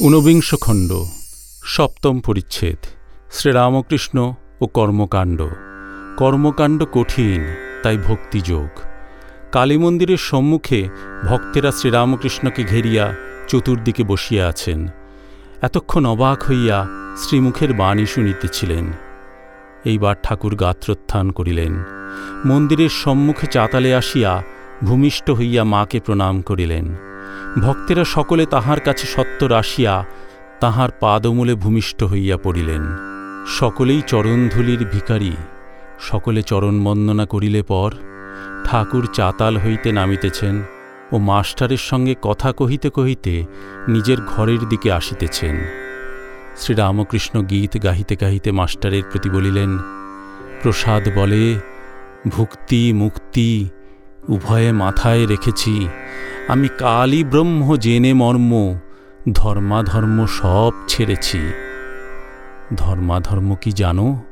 ঊনবিংশ খণ্ড, সপ্তম পরিচ্ছেদ, শ্রীরামকৃষ্ণ ও কর্মকাণ্ড। কর্মকাণ্ড কঠিন, তাই ভক্তিযোগ। কালী মন্দিরের সম্মুখে ভক্তেরা শ্রীরামকৃষ্ণকে ঘেরিয়া চতুর্দিকে বসিয়া আছেন। এতক্ষণ অবাক হইয়া শ্রীমুখের বাণী শুনিতেছিলেন। এইবার ঠাকুর গাত্রোত্থান করিলেন। মন্দিরের সম্মুখে চাতালে আসিয়া ভূমিষ্ঠ হইয়া মাকে প্রণাম করিলেন। ভক্তেরা সকলে তাহার কাছে সত্তর আসিয়া তাহার পাদমূলে ভূমিষ্ঠ হইয়া পড়িলেন। সকলেই চরণধূলির ভিকারী সকলে চরণ বন্দনা করিলে পর ঠাকুর চাতাল হইতে নামিতেছেন ও মাস্টারের সঙ্গে কথা কহিতে কহিতে নিজের ঘরের দিকে আসিতেছেন। শ্রীরামকৃষ্ণ গীত গাহিতে গাহিতে মাস্টারের প্রতি বলিলেন, প্রসাদ বলে, ভুক্তি, মুক্তি উভয়ে মাথায় রেখেছি, আমি কালী ব্রহ্ম জেনে মর্ম, ধর্মাধর্ম সব ছেড়েছি। ধর্মাধর্ম কি জানো?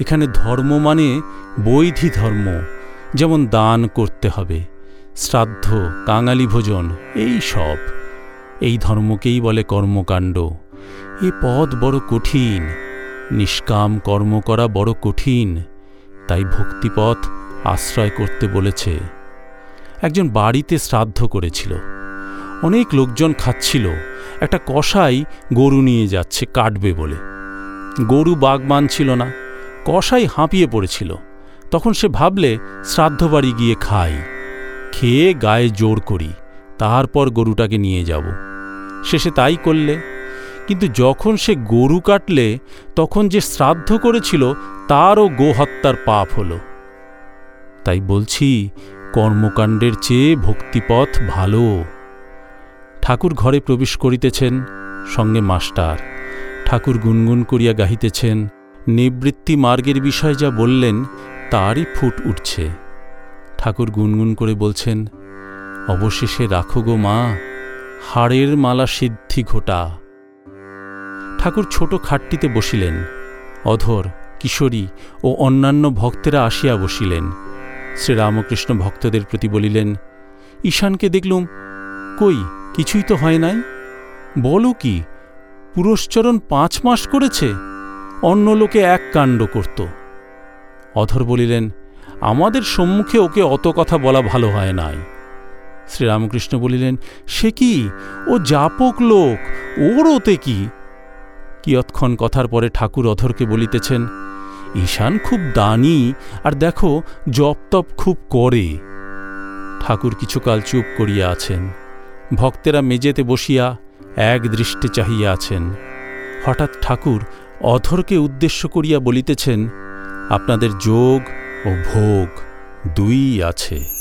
এখানে ধর্ম মানে বৈধি ধর্ম, যেমন দান করতে হবে, শ্রাদ্ধ, কাঙালি ভোজন, এই সব। এই ধর্মকেই বলে কর্মকাণ্ড। এ পদ বড় কঠিন, নিষ্কাম কর্ম করা বড় কঠিন, তাই ভক্তিপথ আশ্রয় করতে বলেছে। একজন বাড়িতে শ্রাদ্ধ করেছিল। অনেক লোকজন খাচ্ছিল। একটা কষাই গরু নিয়ে যাচ্ছে, কাটবে বলে। গরু বাঘ মানছিল না। কষাই হাঁপিয়ে পড়েছিল। তখন সে ভাবলে, শ্রাদ্ধ বাড়ি গিয়ে খাই। খেয়ে গায়ে জোর করি। তারপর গরুটাকে নিয়ে যাব। শেষে তাই করলে। কিন্তু যখন সে গরু কাটলে, তখন যে শ্রাদ্ধ করেছিল, তারও গোহত্যার পাপ হল। তাই বলছি কর্মকাণ্ডের চেয়ে ভক্তিপথ ভালো। ঠাকুর ঘরে প্রবেশ করিতেছেন, সঙ্গে মাস্টার। ঠাকুর গুনগুন করিয়া গাহিতেছেন, নিবৃত্তি মার্গের বিষয় যা বললেন, তারই ফুট উঠছে। ঠাকুর গুনগুন করে বলছেন, অবশেষে রাখো গো মা, হাড়ের মালা সিদ্ধি ঘোটা। ঠাকুর ছোট খাটটিতে বসিলেন। অধর, কিশোরী ও অন্যান্য ভক্তেরা আসিয়া বসিলেন। শ্রীরামকৃষ্ণ ভক্তদের প্রতি বলিলেন, ঈশানকে দেখলুম, কই, কিছুই তো হয় নাই? বলো কি পুরস্চরণ পাঁচ মাস করেছে, অন্য লোকে এক কাণ্ড করত। অধর বলিলেন, আমাদের সম্মুখে ওকে অত কথা বলা ভালো হয় নাই। শ্রীরামকৃষ্ণ বলিলেন, সে কি, ও জাপক লোক, ওর ওতে কি? কিয়ৎক্ষণ কথার পরে ঠাকুর অধরকে বলিতেছেন ঈশান খুব দানি আর দেখো জপ তপ খুব করে। ঠাকুর কিছুকাল চুপ করিয়া আছেন। ভক্তেরা মেজেতে বসিয়া এক দৃষ্টে চাহিয়া আছেন। হঠাৎ ঠাকুর অধরকে উদ্দেশ্য করিয়া বলিতেছেন, আপনাদের যোগ ও ভোগ দুই আছে।